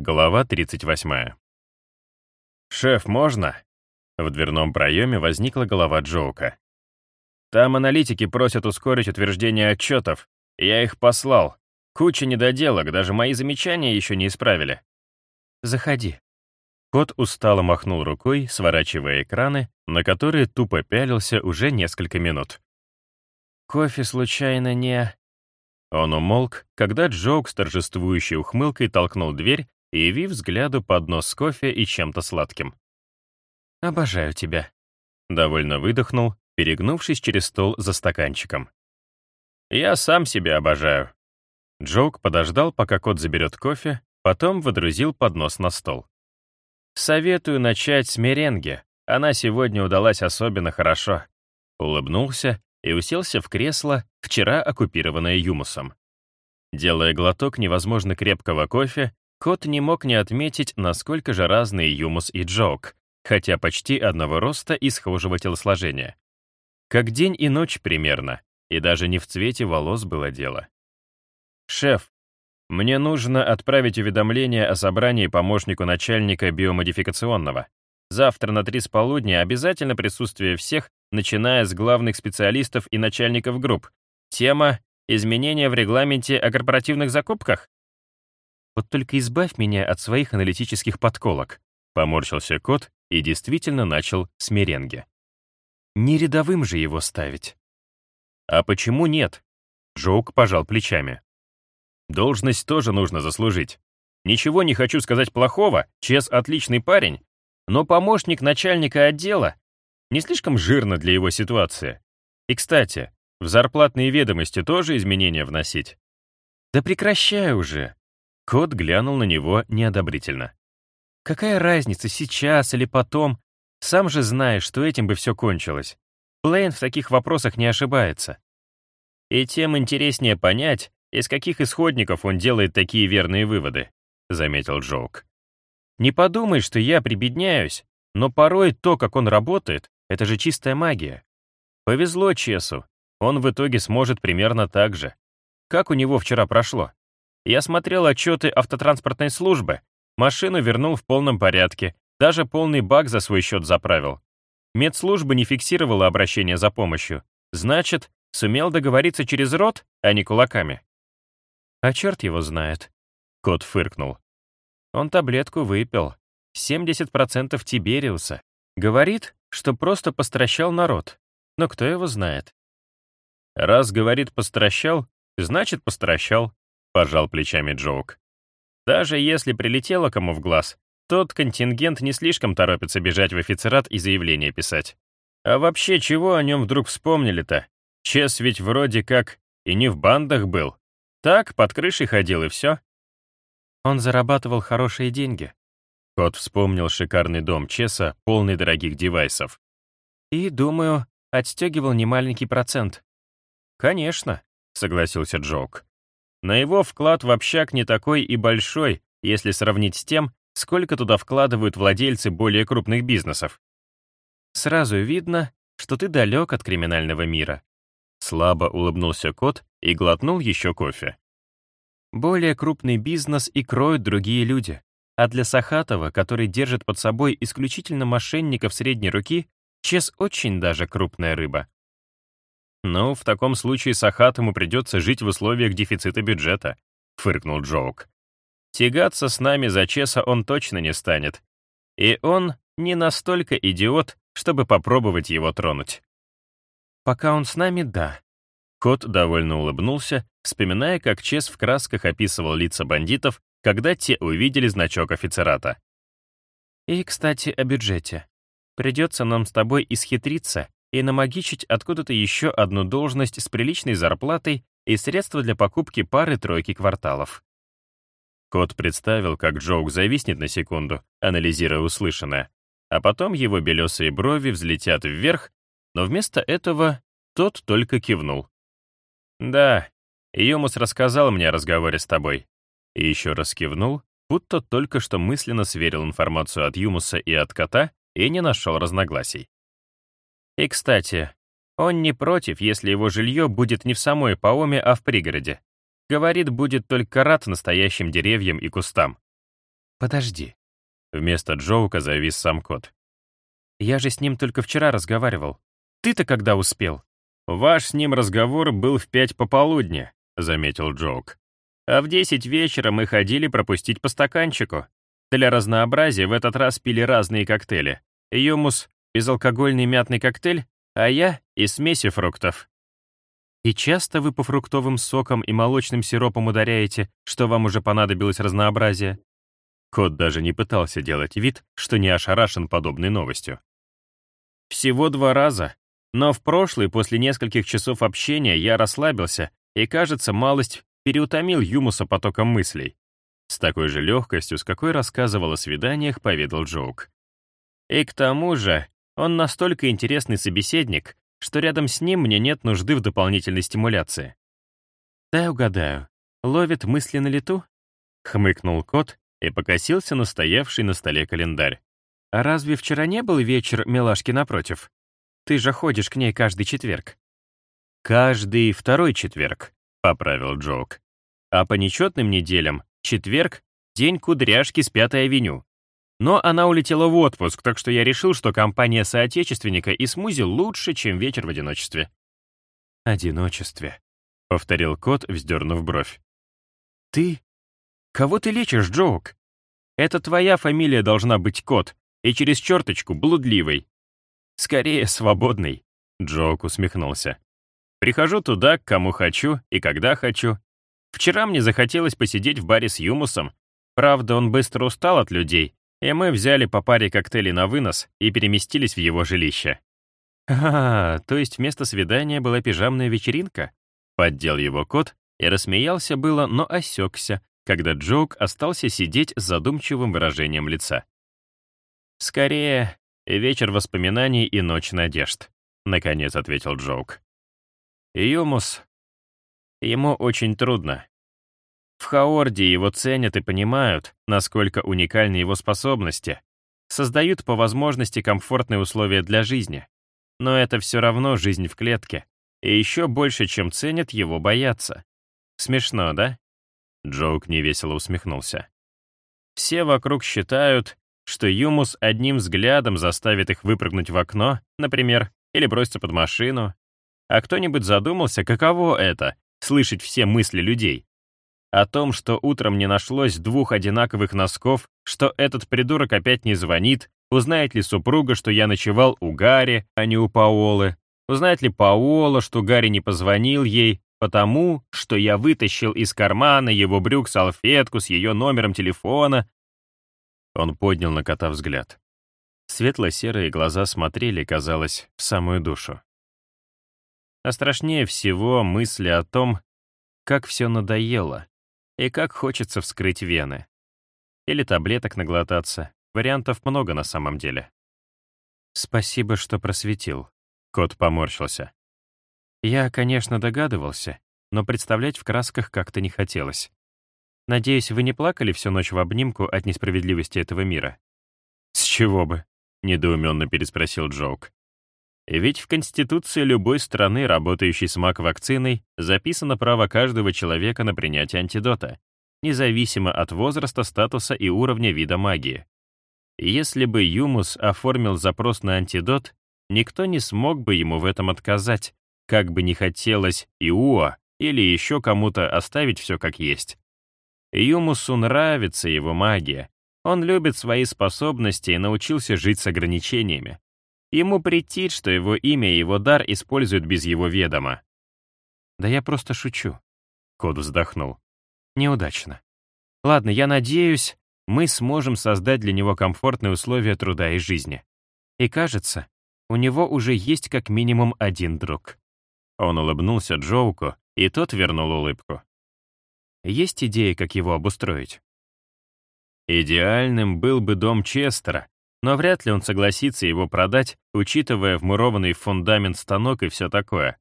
Глава 38. «Шеф, можно?» В дверном проеме возникла голова Джоука. «Там аналитики просят ускорить утверждение отчетов. Я их послал. Куча недоделок, даже мои замечания еще не исправили». «Заходи». Кот устало махнул рукой, сворачивая экраны, на которые тупо пялился уже несколько минут. «Кофе случайно не...» Он умолк, когда Джоук с торжествующей ухмылкой толкнул дверь и явив взгляду поднос с кофе и чем-то сладким. «Обожаю тебя», — довольно выдохнул, перегнувшись через стол за стаканчиком. «Я сам себя обожаю». Джоук подождал, пока кот заберет кофе, потом водрузил поднос на стол. «Советую начать с меренги. Она сегодня удалась особенно хорошо». Улыбнулся и уселся в кресло, вчера оккупированное юмусом. Делая глоток невозможно крепкого кофе, Кот не мог не отметить, насколько же разные Юмус и Джоук, хотя почти одного роста и схожего телосложения. Как день и ночь примерно, и даже не в цвете волос было дело. «Шеф, мне нужно отправить уведомление о собрании помощнику начальника биомодификационного. Завтра на три с полудня обязательно присутствие всех, начиная с главных специалистов и начальников групп. Тема «Изменения в регламенте о корпоративных закупках». Вот только избавь меня от своих аналитических подколок. Поморщился кот и действительно начал с меренги. Не рядовым же его ставить. А почему нет? Джоук пожал плечами. Должность тоже нужно заслужить. Ничего не хочу сказать плохого, Чес отличный парень, но помощник начальника отдела не слишком жирно для его ситуации. И, кстати, в зарплатные ведомости тоже изменения вносить. Да прекращай уже. Кот глянул на него неодобрительно. «Какая разница, сейчас или потом? Сам же знаешь, что этим бы все кончилось. Блейн в таких вопросах не ошибается. И тем интереснее понять, из каких исходников он делает такие верные выводы», — заметил Джоук. «Не подумай, что я прибедняюсь, но порой то, как он работает, это же чистая магия. Повезло Чесу, он в итоге сможет примерно так же. Как у него вчера прошло?» Я смотрел отчеты автотранспортной службы. Машину вернул в полном порядке. Даже полный бак за свой счет заправил. Медслужба не фиксировала обращение за помощью. Значит, сумел договориться через рот, а не кулаками. А черт его знает. Кот фыркнул. Он таблетку выпил. 70% Тибериуса. Говорит, что просто постращал народ. Но кто его знает? Раз говорит «постращал», значит «постращал» пожал плечами Джоук. Даже если прилетело кому в глаз, тот контингент не слишком торопится бежать в офицерат и заявление писать. А вообще, чего о нем вдруг вспомнили-то? Чес ведь вроде как и не в бандах был. Так, под крышей ходил и все. Он зарабатывал хорошие деньги. Кот вспомнил шикарный дом Чеса, полный дорогих девайсов. И, думаю, отстегивал немаленький процент. «Конечно», — согласился Джоук. Но его вклад в общак не такой и большой, если сравнить с тем, сколько туда вкладывают владельцы более крупных бизнесов. Сразу видно, что ты далек от криминального мира. Слабо улыбнулся кот и глотнул еще кофе. Более крупный бизнес и кроют другие люди. А для Сахатова, который держит под собой исключительно мошенников средней руки, Чес очень даже крупная рыба. «Ну, в таком случае Сахат ему придется жить в условиях дефицита бюджета», — фыркнул Джоук. «Тягаться с нами за Чеса он точно не станет. И он не настолько идиот, чтобы попробовать его тронуть». «Пока он с нами, да». Кот довольно улыбнулся, вспоминая, как Чес в красках описывал лица бандитов, когда те увидели значок офицерата. «И, кстати, о бюджете. Придется нам с тобой исхитриться и намагичить откуда-то еще одну должность с приличной зарплатой и средства для покупки пары-тройки кварталов. Кот представил, как Джоук зависнет на секунду, анализируя услышанное, а потом его белесые брови взлетят вверх, но вместо этого тот только кивнул. «Да, Юмус рассказал мне о разговоре с тобой». И еще раз кивнул, будто только что мысленно сверил информацию от Юмуса и от кота и не нашел разногласий. И, кстати, он не против, если его жилье будет не в самой Паоме, а в пригороде. Говорит, будет только рад настоящим деревьям и кустам. Подожди. Вместо Джоука завис сам кот. Я же с ним только вчера разговаривал. Ты-то когда успел? Ваш с ним разговор был в пять пополудни, заметил Джоук. А в десять вечера мы ходили пропустить по стаканчику. Для разнообразия в этот раз пили разные коктейли. Юмус — безалкогольный мятный коктейль, а я — из смеси фруктов. И часто вы по фруктовым сокам и молочным сиропам ударяете, что вам уже понадобилось разнообразие? Кот даже не пытался делать вид, что не ошарашен подобной новостью. Всего два раза, но в прошлый, после нескольких часов общения, я расслабился и, кажется, малость переутомил Юмуса потоком мыслей. С такой же легкостью, с какой рассказывал о свиданиях, поведал Джоук. И к тому же, он настолько интересный собеседник, что рядом с ним мне нет нужды в дополнительной стимуляции. «Дай угадаю, ловит мысли на лету?» — хмыкнул кот и покосился на стоявший на столе календарь. «А разве вчера не был вечер милашки напротив? Ты же ходишь к ней каждый четверг». «Каждый второй четверг», — поправил Джок. «А по нечетным неделям четверг — день кудряшки с Пятой авеню. Но она улетела в отпуск, так что я решил, что компания соотечественника и смузи лучше, чем вечер в одиночестве». «Одиночестве», — повторил кот, вздернув бровь. «Ты? Кого ты лечишь, Джоук? Это твоя фамилия должна быть кот, и через черточку блудливый. Скорее, свободный», — Джоук усмехнулся. «Прихожу туда, к кому хочу и когда хочу. Вчера мне захотелось посидеть в баре с Юмусом. Правда, он быстро устал от людей, и мы взяли по паре коктейлей на вынос и переместились в его жилище. «А, то есть вместо свидания была пижамная вечеринка?» Поддел его кот и рассмеялся было, но осекся, когда Джоук остался сидеть с задумчивым выражением лица. «Скорее, вечер воспоминаний и ночь надежд», — наконец ответил Джоук. «Юмус, ему очень трудно. В Хаорде его ценят и понимают, насколько уникальны его способности, создают по возможности комфортные условия для жизни. Но это все равно жизнь в клетке, и еще больше, чем ценят, его боятся. Смешно, да? Джоук невесело усмехнулся. Все вокруг считают, что Юмус одним взглядом заставит их выпрыгнуть в окно, например, или броситься под машину. А кто-нибудь задумался, каково это — слышать все мысли людей? О том, что утром не нашлось двух одинаковых носков, что этот придурок опять не звонит, узнает ли супруга, что я ночевал у Гарри, а не у Паолы, узнает ли Паола, что Гарри не позвонил ей, потому что я вытащил из кармана его брюк салфетку с ее номером телефона. Он поднял на кота взгляд. Светло-серые глаза смотрели, казалось, в самую душу. А страшнее всего мысли о том, как все надоело, и как хочется вскрыть вены. Или таблеток наглотаться. Вариантов много на самом деле. «Спасибо, что просветил», — кот поморщился. «Я, конечно, догадывался, но представлять в красках как-то не хотелось. Надеюсь, вы не плакали всю ночь в обнимку от несправедливости этого мира?» «С чего бы?» — недоуменно переспросил Джоук. Ведь в Конституции любой страны, работающей с МАК-вакциной, записано право каждого человека на принятие антидота, независимо от возраста, статуса и уровня вида магии. Если бы Юмус оформил запрос на антидот, никто не смог бы ему в этом отказать, как бы не хотелось Иуа или еще кому-то оставить все как есть. Юмусу нравится его магия. Он любит свои способности и научился жить с ограничениями. Ему претит, что его имя и его дар используют без его ведома. «Да я просто шучу», — Код вздохнул. «Неудачно. Ладно, я надеюсь, мы сможем создать для него комфортные условия труда и жизни. И кажется, у него уже есть как минимум один друг». Он улыбнулся Джоуку, и тот вернул улыбку. «Есть идеи, как его обустроить?» Идеальным был бы дом Честера, но вряд ли он согласится его продать, учитывая вмурованный в фундамент станок и все такое.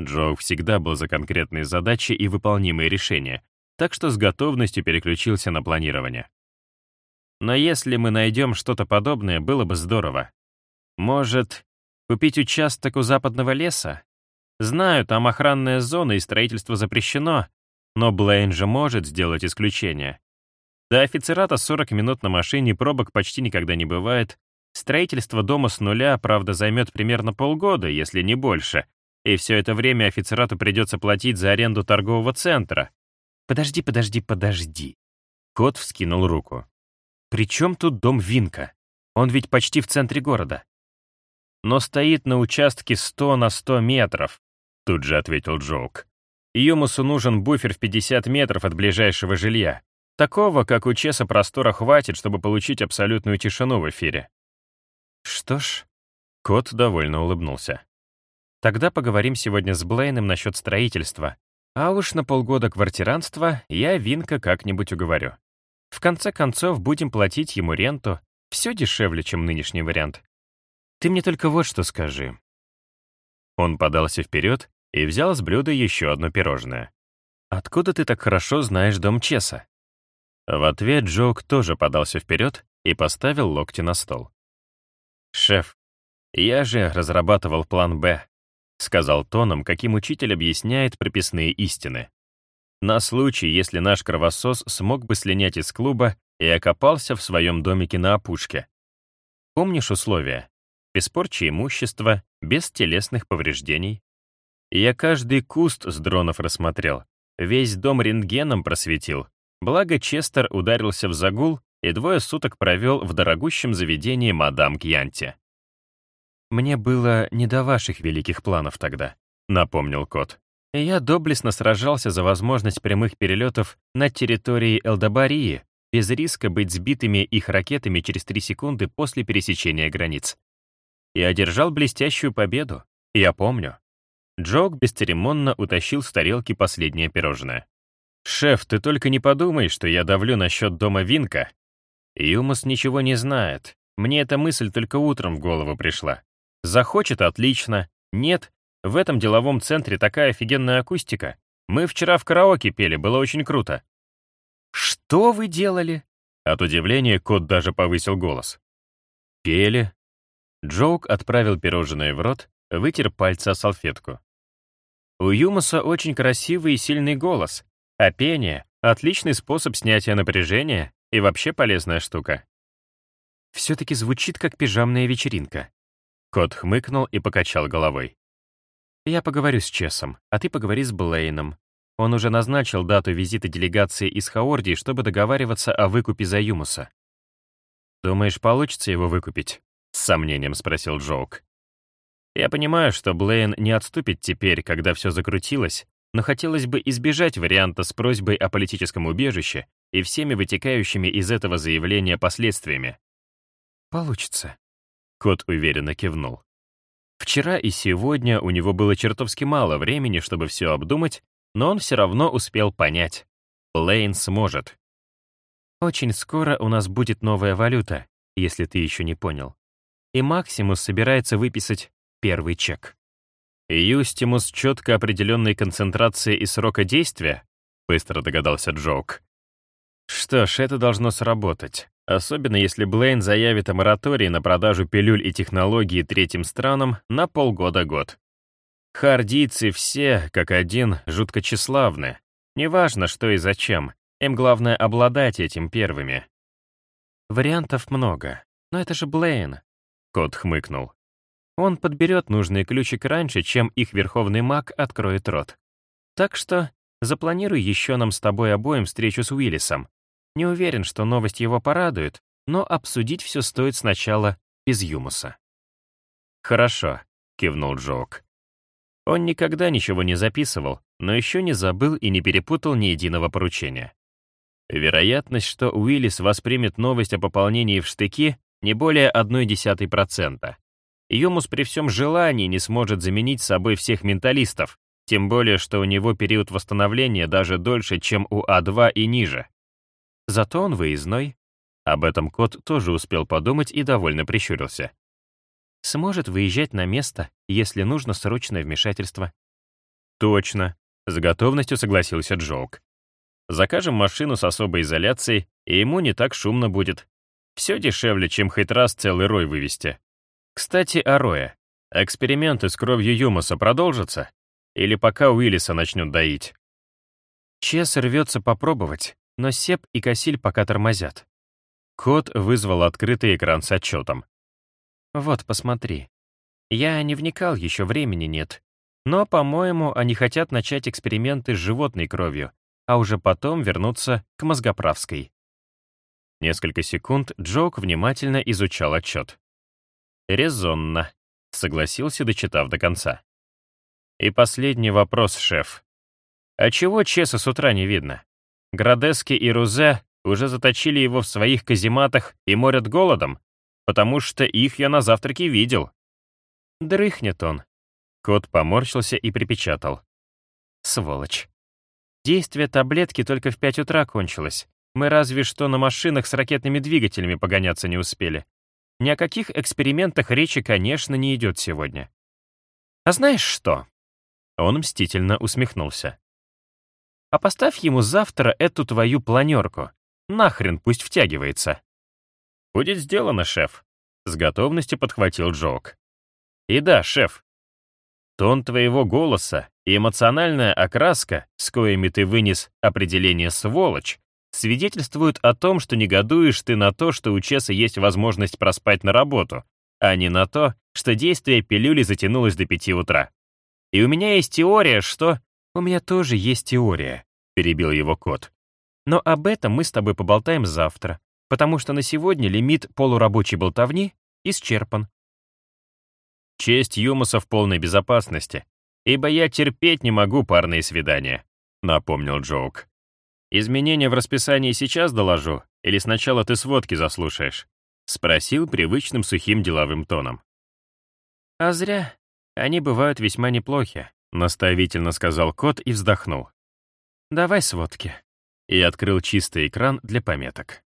Джо всегда был за конкретные задачи и выполнимые решения, так что с готовностью переключился на планирование. Но если мы найдем что-то подобное, было бы здорово. Может, купить участок у западного леса? Знаю, там охранная зона и строительство запрещено, но Блейн же может сделать исключение. До офицерата 40 минут на машине, пробок почти никогда не бывает. Строительство дома с нуля, правда, займет примерно полгода, если не больше. И все это время офицерату придется платить за аренду торгового центра. Подожди, подожди, подожди. Кот вскинул руку. При чем тут дом Винка? Он ведь почти в центре города. Но стоит на участке 100 на 100 метров, тут же ответил Джоук. Юмусу нужен буфер в 50 метров от ближайшего жилья. Такого, как у Чеса, простора хватит, чтобы получить абсолютную тишину в эфире. Что ж, кот довольно улыбнулся. Тогда поговорим сегодня с Блейном насчет строительства. А уж на полгода квартиранства я Винка как-нибудь уговорю. В конце концов, будем платить ему ренту. Все дешевле, чем нынешний вариант. Ты мне только вот что скажи. Он подался вперед и взял с блюда еще одно пирожное. «Откуда ты так хорошо знаешь дом Чеса?» В ответ Джок тоже подался вперед и поставил локти на стол. «Шеф, я же разрабатывал план «Б», — сказал тоном, каким учитель объясняет прописные истины. На случай, если наш кровосос смог бы слинять из клуба и окопался в своем домике на опушке. Помнишь условия? Без порчи имущества, без телесных повреждений. Я каждый куст с дронов рассмотрел, весь дом рентгеном просветил, Благо Честер ударился в загул и двое суток провел в дорогущем заведении мадам Кьянти. «Мне было не до ваших великих планов тогда», — напомнил кот. И я доблестно сражался за возможность прямых перелетов над территорией Элдобарии, без риска быть сбитыми их ракетами через три секунды после пересечения границ. И одержал блестящую победу, я помню. Джок бесцеремонно утащил с тарелки последнее пирожное. «Шеф, ты только не подумай, что я давлю насчет дома Винка». Юмус ничего не знает. Мне эта мысль только утром в голову пришла. Захочет — отлично. Нет, в этом деловом центре такая офигенная акустика. Мы вчера в караоке пели, было очень круто. «Что вы делали?» От удивления кот даже повысил голос. «Пели». Джоук отправил пирожное в рот, вытер пальцы о салфетку. У Юмуса очень красивый и сильный голос, а пение — отличный способ снятия напряжения и вообще полезная штука. Все-таки звучит как пижамная вечеринка. Кот хмыкнул и покачал головой. Я поговорю с Чесом, а ты поговори с Блейном. Он уже назначил дату визита делегации из Хаордии, чтобы договариваться о выкупе за Юмуса. «Думаешь, получится его выкупить?» — с сомнением спросил Джоук. «Я понимаю, что Блейн не отступит теперь, когда все закрутилось, но хотелось бы избежать варианта с просьбой о политическом убежище и всеми вытекающими из этого заявления последствиями. «Получится», — кот уверенно кивнул. Вчера и сегодня у него было чертовски мало времени, чтобы все обдумать, но он все равно успел понять. Лейн сможет. Очень скоро у нас будет новая валюта, если ты еще не понял. И Максимус собирается выписать первый чек. «Юстимус четко определенной концентрации и срока действия?» — быстро догадался Джоук. «Что ж, это должно сработать. Особенно если Блейн заявит о моратории на продажу пилюль и технологий третьим странам на полгода-год. Хардийцы все, как один, жутко тщеславны. Неважно, что и зачем, им главное обладать этим первыми. Вариантов много, но это же Блейн. Кот хмыкнул. Он подберет нужный ключик раньше, чем их верховный маг откроет рот. Так что запланируй еще нам с тобой обоим встречу с Уиллисом. Не уверен, что новость его порадует, но обсудить все стоит сначала без Юмуса. «Хорошо», — кивнул Джок. Он никогда ничего не записывал, но еще не забыл и не перепутал ни единого поручения. Вероятность, что Уиллис воспримет новость о пополнении в штыки, не более 0,1%. Юмус при всем желании не сможет заменить собой всех менталистов, тем более, что у него период восстановления даже дольше, чем у А2 и ниже. Зато он выездной. Об этом кот тоже успел подумать и довольно прищурился. Сможет выезжать на место, если нужно срочное вмешательство. Точно, с готовностью согласился Джоук. Закажем машину с особой изоляцией, и ему не так шумно будет. Все дешевле, чем хоть раз целый рой вывести. Кстати, о Рое. Эксперименты с кровью Юмуса продолжатся? Или пока Уиллиса начнут доить? Чес рвется попробовать, но Сеп и Касиль пока тормозят. Кот вызвал открытый экран с отчетом. Вот, посмотри. Я не вникал, еще времени нет. Но, по-моему, они хотят начать эксперименты с животной кровью, а уже потом вернуться к мозгоправской. Несколько секунд Джоук внимательно изучал отчет. «Резонно», — согласился, дочитав до конца. «И последний вопрос, шеф. А чего Чеса с утра не видно? Градески и Рузе уже заточили его в своих казематах и морят голодом, потому что их я на завтраке видел». «Дрыхнет он». Кот поморщился и припечатал. «Сволочь. Действие таблетки только в пять утра кончилось. Мы разве что на машинах с ракетными двигателями погоняться не успели. Ни о каких экспериментах речи, конечно, не идет сегодня. А знаешь что? Он мстительно усмехнулся. А поставь ему завтра эту твою планерку. Нахрен пусть втягивается. Будет сделано, шеф. С готовностью подхватил Джок. И да, шеф. Тон твоего голоса и эмоциональная окраска, с коими ты вынес определение «сволочь», свидетельствуют о том, что негодуешь ты на то, что у Чеса есть возможность проспать на работу, а не на то, что действие пилюли затянулось до пяти утра. И у меня есть теория, что... У меня тоже есть теория, перебил его кот. Но об этом мы с тобой поболтаем завтра, потому что на сегодня лимит полурабочей болтовни исчерпан. Честь Юмуса в полной безопасности, ибо я терпеть не могу парные свидания, напомнил Джоук. «Изменения в расписании сейчас доложу, или сначала ты сводки заслушаешь?» — спросил привычным сухим деловым тоном. «А зря. Они бывают весьма неплохи», — наставительно сказал кот и вздохнул. «Давай сводки». И открыл чистый экран для пометок.